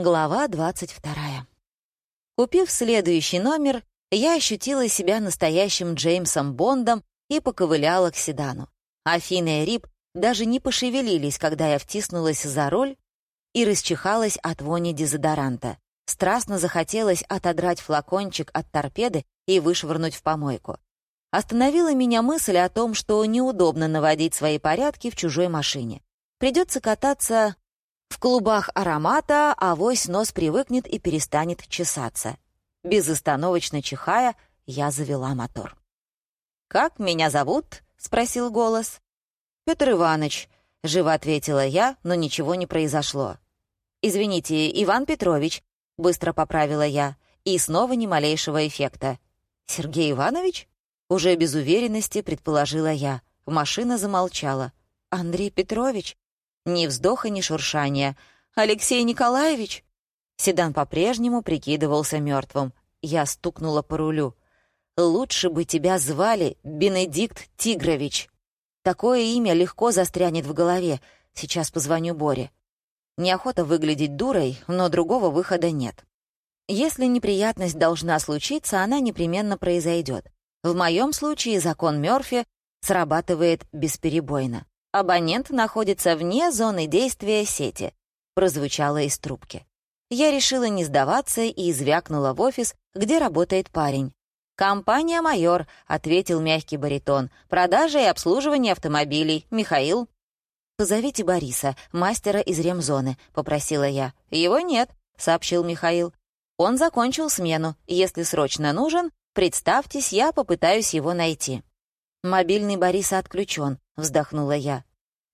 Глава 22. Купив следующий номер, я ощутила себя настоящим Джеймсом Бондом и поковыляла к седану. Афина и Рип даже не пошевелились, когда я втиснулась за руль и расчихалась от вони дезодоранта. Страстно захотелось отодрать флакончик от торпеды и вышвырнуть в помойку. Остановила меня мысль о том, что неудобно наводить свои порядки в чужой машине. Придется кататься в клубах аромата авось нос привыкнет и перестанет чесаться. Безостановочно чихая, я завела мотор. «Как меня зовут?» — спросил голос. «Петр Иванович», — живо ответила я, но ничего не произошло. «Извините, Иван Петрович», — быстро поправила я, и снова ни малейшего эффекта. «Сергей Иванович?» — уже без уверенности предположила я. Машина замолчала. «Андрей Петрович?» Ни вздоха, ни шуршания. «Алексей Николаевич?» Седан по-прежнему прикидывался мертвым. Я стукнула по рулю. «Лучше бы тебя звали Бенедикт Тигрович. Такое имя легко застрянет в голове. Сейчас позвоню Боре». Неохота выглядеть дурой, но другого выхода нет. Если неприятность должна случиться, она непременно произойдет. В моем случае закон Мёрфи срабатывает бесперебойно. «Абонент находится вне зоны действия сети», — прозвучало из трубки. Я решила не сдаваться и извякнула в офис, где работает парень. «Компания «Майор», — ответил мягкий баритон. «Продажа и обслуживание автомобилей. Михаил». «Позовите Бориса, мастера из ремзоны», — попросила я. «Его нет», — сообщил Михаил. «Он закончил смену. Если срочно нужен, представьтесь, я попытаюсь его найти». «Мобильный Бориса отключен», — вздохнула я.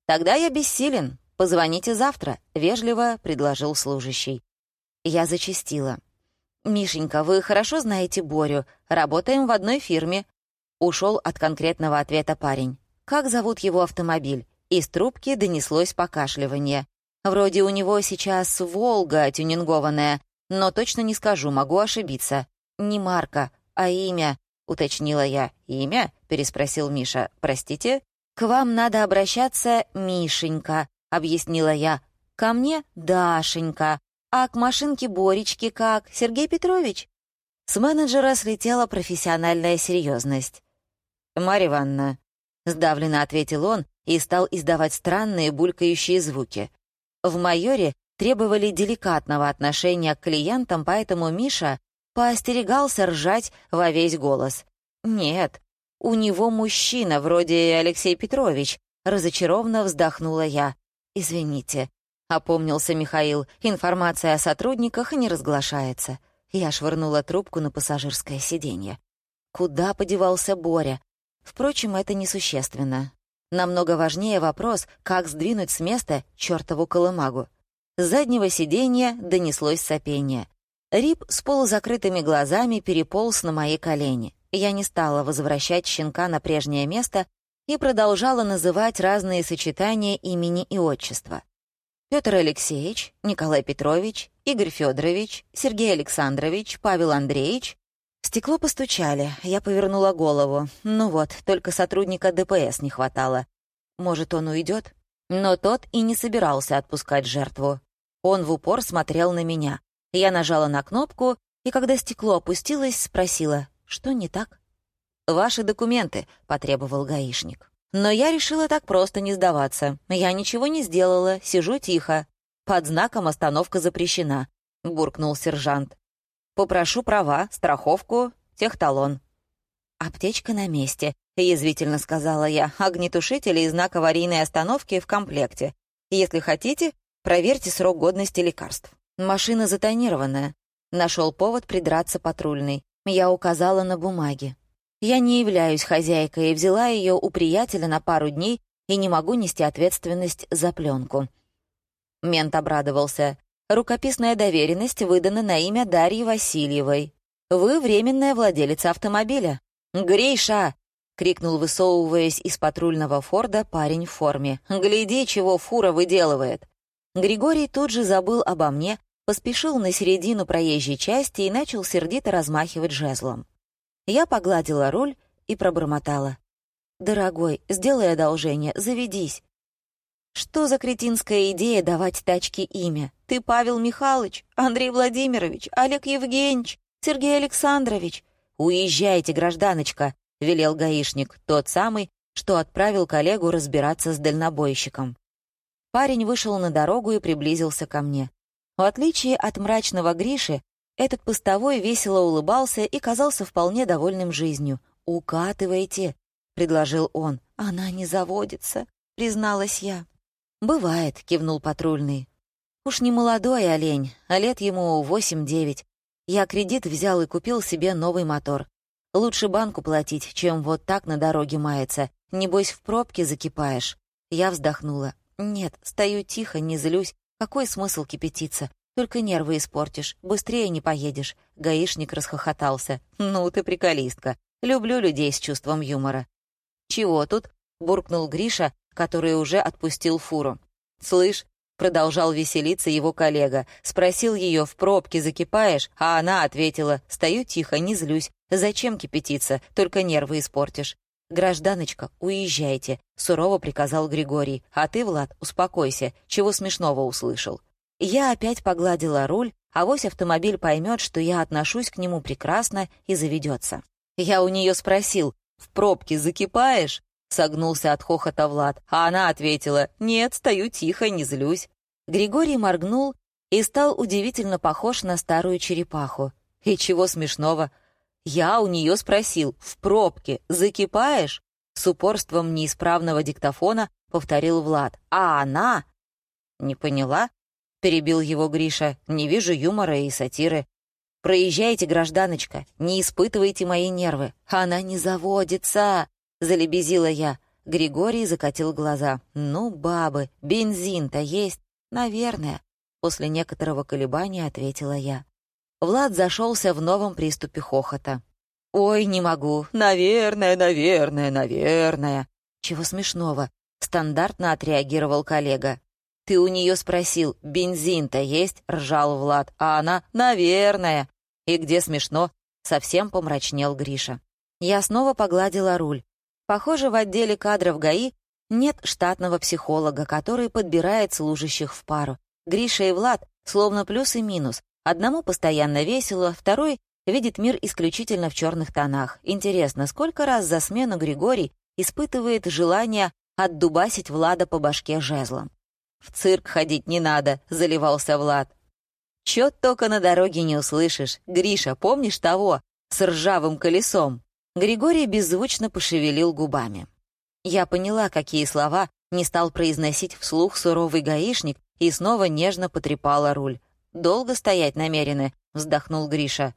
«Тогда я бессилен. Позвоните завтра», — вежливо предложил служащий. Я зачастила. «Мишенька, вы хорошо знаете Борю. Работаем в одной фирме». Ушел от конкретного ответа парень. «Как зовут его автомобиль?» Из трубки донеслось покашливание. «Вроде у него сейчас «Волга» тюнингованная, но точно не скажу, могу ошибиться. Не марка, а имя», — уточнила я. «Имя?» — переспросил Миша. «Простите?» «К вам надо обращаться, Мишенька», — объяснила я. «Ко мне Дашенька, а к машинке Боречки как, Сергей Петрович?» С менеджера слетела профессиональная серьезность. «Марья Ивановна», — сдавленно ответил он и стал издавать странные булькающие звуки. В «Майоре» требовали деликатного отношения к клиентам, поэтому Миша поостерегался ржать во весь голос. «Нет, у него мужчина, вроде Алексей Петрович», — разочарованно вздохнула я. «Извините», — опомнился Михаил, — «информация о сотрудниках не разглашается». Я швырнула трубку на пассажирское сиденье. Куда подевался Боря? Впрочем, это несущественно. Намного важнее вопрос, как сдвинуть с места чертову колымагу. С заднего сиденья донеслось сопение. Рип с полузакрытыми глазами переполз на мои колени. Я не стала возвращать щенка на прежнее место и продолжала называть разные сочетания имени и отчества. Петр Алексеевич, Николай Петрович, Игорь Федорович, Сергей Александрович, Павел Андреевич. В стекло постучали, я повернула голову. Ну вот, только сотрудника ДПС не хватало. Может, он уйдет? Но тот и не собирался отпускать жертву. Он в упор смотрел на меня. Я нажала на кнопку, и когда стекло опустилось, спросила, что не так? «Ваши документы», — потребовал гаишник. Но я решила так просто не сдаваться. Я ничего не сделала, сижу тихо. Под знаком «Остановка запрещена», — буркнул сержант. «Попрошу права, страховку, техталон». «Аптечка на месте», — язвительно сказала я. «Огнетушители и знак аварийной остановки в комплекте. Если хотите, проверьте срок годности лекарств». Машина затонированная. Нашел повод придраться патрульный. Я указала на бумаге. Я не являюсь хозяйкой и взяла ее у приятеля на пару дней и не могу нести ответственность за пленку. Мент обрадовался. Рукописная доверенность выдана на имя Дарьи Васильевой. Вы временная владелица автомобиля. «Гриша!» — крикнул, высовываясь из патрульного форда парень в форме. «Гляди, чего фура выделывает!» Григорий тут же забыл обо мне, поспешил на середину проезжей части и начал сердито размахивать жезлом. Я погладила руль и пробормотала. «Дорогой, сделай одолжение, заведись». Что за кретинская идея давать тачке имя? Ты Павел Михайлович, Андрей Владимирович, Олег Евгеньевич, Сергей Александрович. Уезжайте, гражданочка, велел гаишник, тот самый, что отправил коллегу разбираться с дальнобойщиком. Парень вышел на дорогу и приблизился ко мне. В отличие от мрачного Гриши, этот постовой весело улыбался и казался вполне довольным жизнью. «Укатывайте», — предложил он. «Она не заводится», — призналась я. «Бывает», — кивнул патрульный. «Уж не молодой олень, а лет ему восемь-девять. Я кредит взял и купил себе новый мотор. Лучше банку платить, чем вот так на дороге маяться. Небось, в пробке закипаешь». Я вздохнула. «Нет, стою тихо, не злюсь. Какой смысл кипятиться? Только нервы испортишь, быстрее не поедешь». Гаишник расхохотался. «Ну ты приколистка. Люблю людей с чувством юмора». «Чего тут?» — буркнул Гриша, который уже отпустил фуру. «Слышь, Продолжал веселиться его коллега. Спросил ее, в пробке закипаешь, а она ответила, «Стою тихо, не злюсь. Зачем кипятиться? Только нервы испортишь». «Гражданочка, уезжайте», — сурово приказал Григорий. «А ты, Влад, успокойся. Чего смешного услышал?» Я опять погладила руль, а вось автомобиль поймет, что я отношусь к нему прекрасно и заведется. Я у нее спросил, «В пробке закипаешь?» Согнулся от хохота Влад, а она ответила, «Нет, стою тихо, не злюсь». Григорий моргнул и стал удивительно похож на старую черепаху. И чего смешного? Я у нее спросил, «В пробке закипаешь?» С упорством неисправного диктофона повторил Влад. «А она?» «Не поняла?» — перебил его Гриша. «Не вижу юмора и сатиры. Проезжайте, гражданочка, не испытывайте мои нервы. Она не заводится!» залебезила я. Григорий закатил глаза. «Ну, бабы, бензин-то есть?» «Наверное», — после некоторого колебания ответила я. Влад зашелся в новом приступе хохота. «Ой, не могу. Наверное, наверное, наверное». «Чего смешного?» — стандартно отреагировал коллега. «Ты у нее спросил, бензин-то есть?» — ржал Влад. А она «наверное». «И где смешно?» — совсем помрачнел Гриша. Я снова погладила руль. Похоже, в отделе кадров ГАИ нет штатного психолога, который подбирает служащих в пару. Гриша и Влад словно плюс и минус. Одному постоянно весело, второй видит мир исключительно в черных тонах. Интересно, сколько раз за смену Григорий испытывает желание отдубасить Влада по башке жезлом? «В цирк ходить не надо», — заливался Влад. «Чё только на дороге не услышишь. Гриша, помнишь того? С ржавым колесом?» Григорий беззвучно пошевелил губами. Я поняла, какие слова не стал произносить вслух суровый гаишник и снова нежно потрепала руль. «Долго стоять намерены?» — вздохнул Гриша.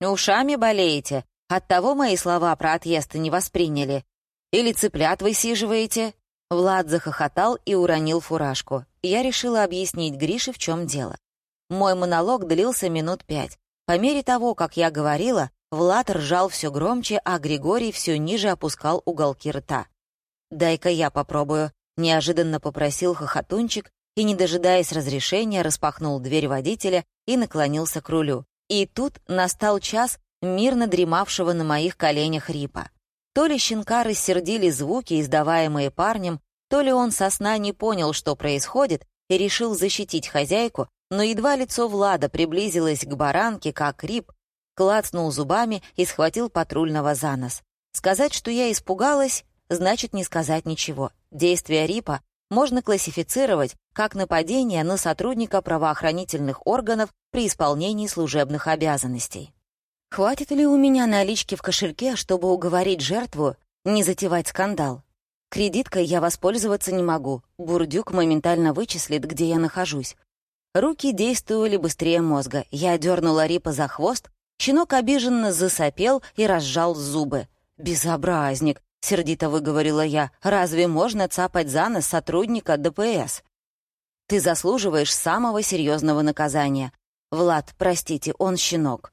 «Ушами болеете? Оттого мои слова про отъезд не восприняли. Или цыплят высиживаете?» Влад захохотал и уронил фуражку. Я решила объяснить Грише, в чем дело. Мой монолог длился минут пять. По мере того, как я говорила, Влад ржал все громче, а Григорий все ниже опускал уголки рта. «Дай-ка я попробую», — неожиданно попросил хохотунчик и, не дожидаясь разрешения, распахнул дверь водителя и наклонился к рулю. И тут настал час мирно дремавшего на моих коленях Рипа. То ли щенка рассердили звуки, издаваемые парнем, то ли он со сна не понял, что происходит, и решил защитить хозяйку, но едва лицо Влада приблизилось к баранке, как Рип клацнул зубами и схватил патрульного за нос. Сказать, что я испугалась, значит не сказать ничего. Действия Рипа можно классифицировать как нападение на сотрудника правоохранительных органов при исполнении служебных обязанностей. Хватит ли у меня налички в кошельке, чтобы уговорить жертву не затевать скандал? Кредиткой я воспользоваться не могу. Бурдюк моментально вычислит, где я нахожусь. Руки действовали быстрее мозга. Я дернула Рипа за хвост, Щенок обиженно засопел и разжал зубы. «Безобразник!» — сердито выговорила я. «Разве можно цапать за нос сотрудника ДПС?» «Ты заслуживаешь самого серьезного наказания. Влад, простите, он щенок».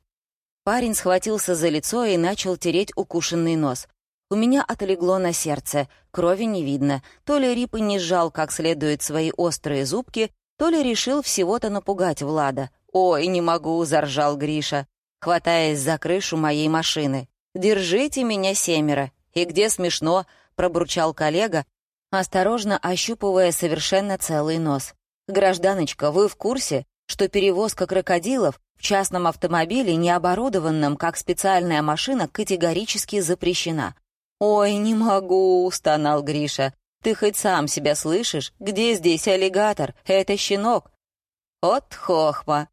Парень схватился за лицо и начал тереть укушенный нос. У меня отлегло на сердце, крови не видно. То ли Рипа не сжал как следует свои острые зубки, то ли решил всего-то напугать Влада. «Ой, не могу», — заржал Гриша хватаясь за крышу моей машины. «Держите меня, семеро!» «И где смешно?» — пробурчал коллега, осторожно ощупывая совершенно целый нос. «Гражданочка, вы в курсе? что перевозка крокодилов в частном автомобиле, не оборудованном как специальная машина, категорически запрещена. «Ой, не могу», — стонал Гриша. «Ты хоть сам себя слышишь? Где здесь аллигатор? Это щенок». «От хохма».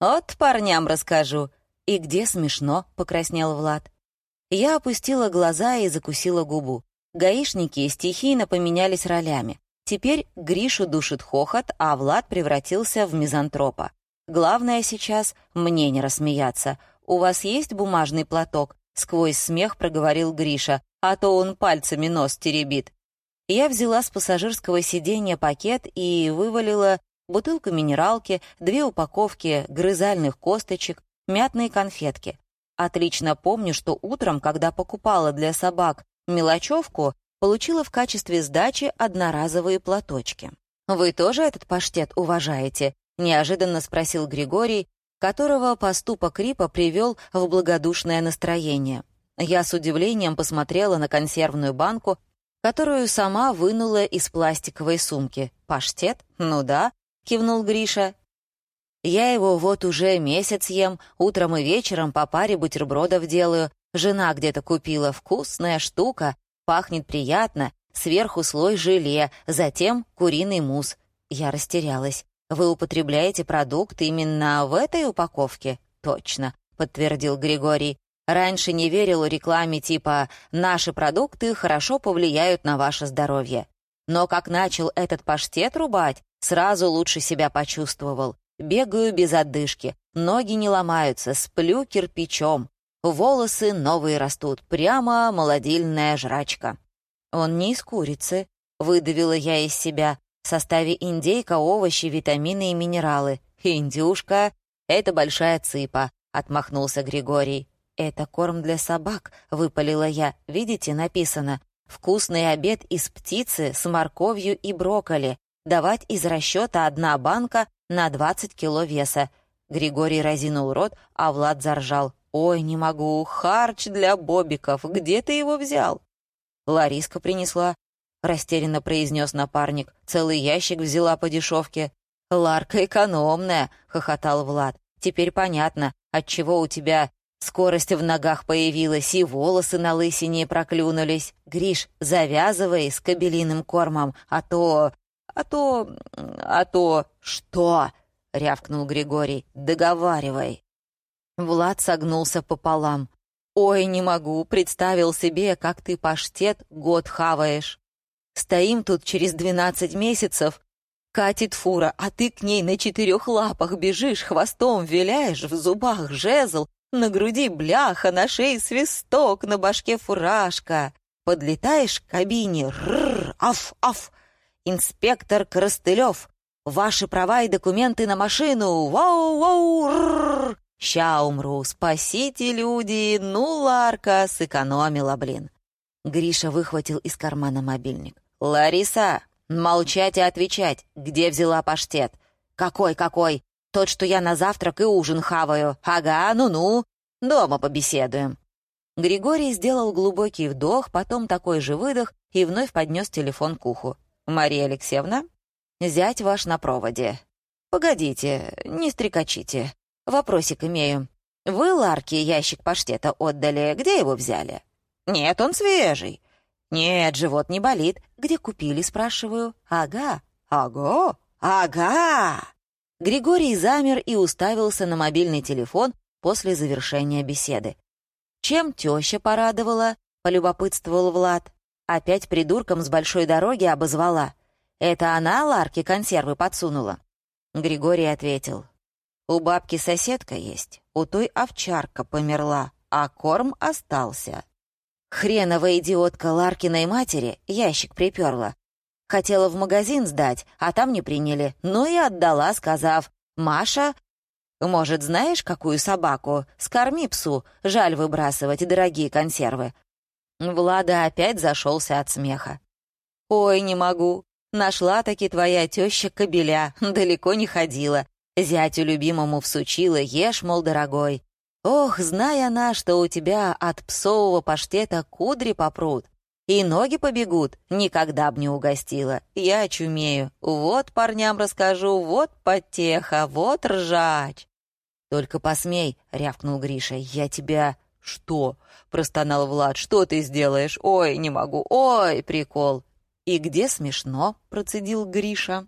«От парням расскажу». «И где смешно?» — покраснел Влад. Я опустила глаза и закусила губу. Гаишники стихийно поменялись ролями. Теперь Гришу душит хохот, а Влад превратился в мизантропа. Главное сейчас мне не рассмеяться. «У вас есть бумажный платок?» — сквозь смех проговорил Гриша, а то он пальцами нос теребит. Я взяла с пассажирского сиденья пакет и вывалила бутылку минералки, две упаковки грызальных косточек, мятные конфетки. Отлично помню, что утром, когда покупала для собак мелочевку, получила в качестве сдачи одноразовые платочки. «Вы тоже этот паштет уважаете?» — неожиданно спросил Григорий, которого поступок Рипа привел в благодушное настроение. Я с удивлением посмотрела на консервную банку, которую сама вынула из пластиковой сумки. «Паштет? Ну да», — кивнул Гриша. «Я его вот уже месяц ем, утром и вечером по паре бутербродов делаю. Жена где-то купила, вкусная штука, пахнет приятно, сверху слой желе, затем куриный мусс. Я растерялась. Вы употребляете продукт именно в этой упаковке? Точно, подтвердил Григорий. Раньше не верил рекламе типа «наши продукты хорошо повлияют на ваше здоровье». Но как начал этот паштет рубать, сразу лучше себя почувствовал. Бегаю без отдышки, ноги не ломаются, сплю кирпичом. Волосы новые растут, прямо молодильная жрачка. Он не из курицы, выдавила я из себя. В составе индейка, овощи, витамины и минералы. Индюшка — это большая цыпа, отмахнулся Григорий. «Это корм для собак», — выпалила я. «Видите, написано. Вкусный обед из птицы с морковью и брокколи. Давать из расчета одна банка на 20 кило веса». Григорий разинул рот, а Влад заржал. «Ой, не могу, харч для бобиков, где ты его взял?» «Лариска принесла», — растерянно произнес напарник. «Целый ящик взяла по дешевке». «Ларка экономная», — хохотал Влад. «Теперь понятно, отчего у тебя скорость в ногах появилась и волосы на лысине проклюнулись. Гриш, завязывай с кабелиным кормом, а то... а то... а то... что?» — рявкнул Григорий. «Договаривай». Влад согнулся пополам. «Ой, не могу, представил себе, как ты паштет год хаваешь. Стоим тут через двенадцать месяцев, катит фура, а ты к ней на четырех лапах бежишь, хвостом виляешь, в зубах жезл, на груди бляха, на шее свисток, на башке фуражка. Подлетаешь к кабине, рррр, аф, аф. Инспектор Коростылев, ваши права и документы на машину, вау-вау. «Ща умру, спасите, люди! Ну, Ларка, сэкономила, блин!» Гриша выхватил из кармана мобильник. «Лариса, молчать и отвечать. Где взяла паштет?» «Какой, какой? Тот, что я на завтрак и ужин хаваю. Ага, ну-ну. Дома побеседуем». Григорий сделал глубокий вдох, потом такой же выдох и вновь поднес телефон к уху. «Мария Алексеевна, зять ваш на проводе. Погодите, не стрекачите. Вопросик имею. Вы Ларке ящик паштета отдали, где его взяли? Нет, он свежий. Нет, живот не болит. Где купили, спрашиваю? Ага, ага, ага. Григорий замер и уставился на мобильный телефон после завершения беседы. Чем теща порадовала, полюбопытствовал Влад. Опять придурком с большой дороги обозвала. Это она Ларке консервы подсунула? Григорий ответил. У бабки соседка есть, у той овчарка померла, а корм остался. Хреновая идиотка Ларкиной матери ящик приперла. Хотела в магазин сдать, а там не приняли. Ну и отдала, сказав, «Маша, может, знаешь, какую собаку? Скорми псу, жаль выбрасывать дорогие консервы». Влада опять зашелся от смеха. «Ой, не могу. Нашла-таки твоя теща кобеля, далеко не ходила. Зятю любимому всучила, ешь, мол, дорогой. Ох, зная она, что у тебя от псового паштета кудри попрут. И ноги побегут, никогда б не угостила. Я очумею. Вот парням расскажу, вот потеха, вот ржач. «Только посмей», — рявкнул Гриша, — «я тебя...» «Что?» — простонал Влад. «Что ты сделаешь? Ой, не могу. Ой, прикол!» «И где смешно?» — процедил Гриша.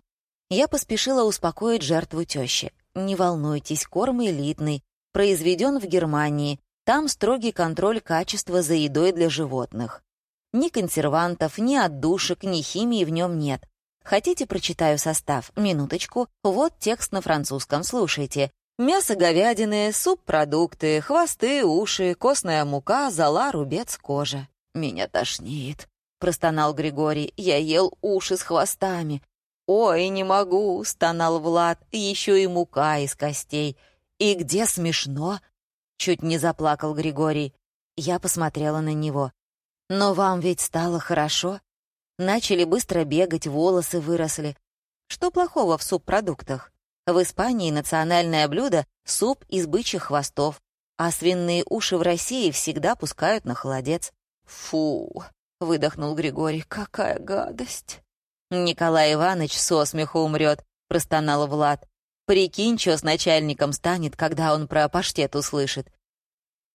Я поспешила успокоить жертву тещи. «Не волнуйтесь, корм элитный, произведен в Германии. Там строгий контроль качества за едой для животных. Ни консервантов, ни отдушек, ни химии в нем нет. Хотите, прочитаю состав? Минуточку. Вот текст на французском, слушайте. Мясо говядины, субпродукты, хвосты, уши, костная мука, зола, рубец, кожа. «Меня тошнит», — простонал Григорий. «Я ел уши с хвостами». «Ой, не могу», — стонал Влад. «Еще и мука из костей». «И где смешно?» — чуть не заплакал Григорий. Я посмотрела на него. «Но вам ведь стало хорошо? Начали быстро бегать, волосы выросли. Что плохого в субпродуктах? В Испании национальное блюдо — суп из бычьих хвостов, а свиные уши в России всегда пускают на холодец. «Фу!» — выдохнул Григорий. «Какая гадость!» «Николай Иванович со смеху умрет», — простонал Влад. «Прикинь, что с начальником станет, когда он про паштет услышит».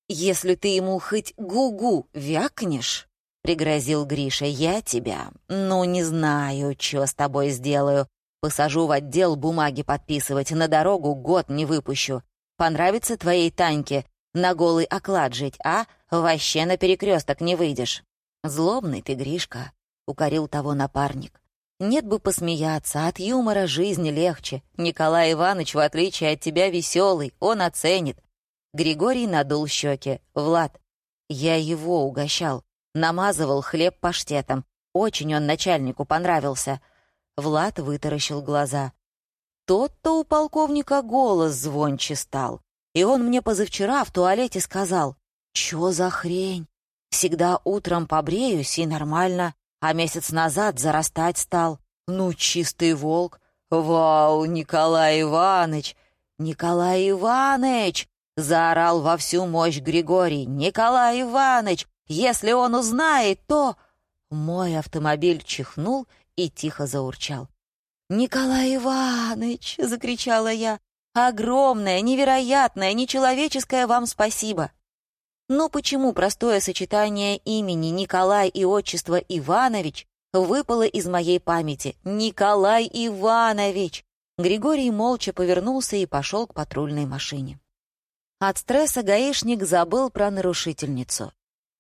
«Если ты ему хоть гу-гу вякнешь», — пригрозил Гриша, — «я тебя, ну, не знаю, что с тобой сделаю. Посажу в отдел бумаги подписывать, на дорогу год не выпущу. Понравится твоей Таньке на голый оклад жить, а? Вообще на перекресток не выйдешь. Злобный ты, Гришка, — укорил того напарник. Нет бы посмеяться, от юмора жизни легче. Николай Иванович, в отличие от тебя, веселый, он оценит. Григорий надул щеки. Влад, я его угощал, намазывал хлеб паштетом. Очень он начальнику понравился. Влад вытаращил глаза. Тот-то у полковника голос звонче стал. И он мне позавчера в туалете сказал, «Чё за хрень? Всегда утром побреюсь и нормально, а месяц назад зарастать стал. Ну, чистый волк. Вау, Николай Иваныч! Николай Иваныч!» Заорал во всю мощь Григорий. «Николай Иваныч! Если он узнает, то...» Мой автомобиль чихнул и тихо заурчал. «Николай Иванович!» — закричала я. «Огромное, невероятное, нечеловеческое вам спасибо!» Но почему простое сочетание имени Николай и отчества Иванович выпало из моей памяти? Николай Иванович! Григорий молча повернулся и пошел к патрульной машине. От стресса гаишник забыл про нарушительницу.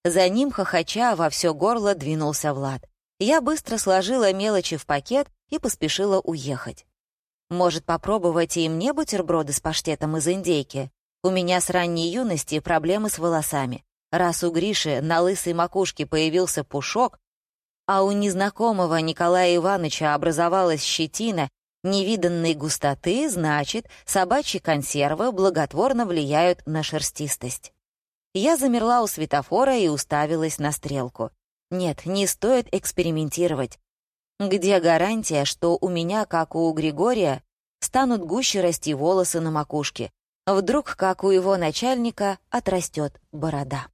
За ним, хохоча, во все горло двинулся Влад. Я быстро сложила мелочи в пакет и поспешила уехать. Может, попробовать и мне бутерброды с паштетом из индейки? У меня с ранней юности проблемы с волосами. Раз у Гриши на лысой макушке появился пушок, а у незнакомого Николая Ивановича образовалась щетина невиданной густоты, значит, собачьи консервы благотворно влияют на шерстистость. Я замерла у светофора и уставилась на стрелку. Нет, не стоит экспериментировать. Где гарантия, что у меня, как у Григория, станут гуще расти волосы на макушке? Вдруг, как у его начальника, отрастет борода.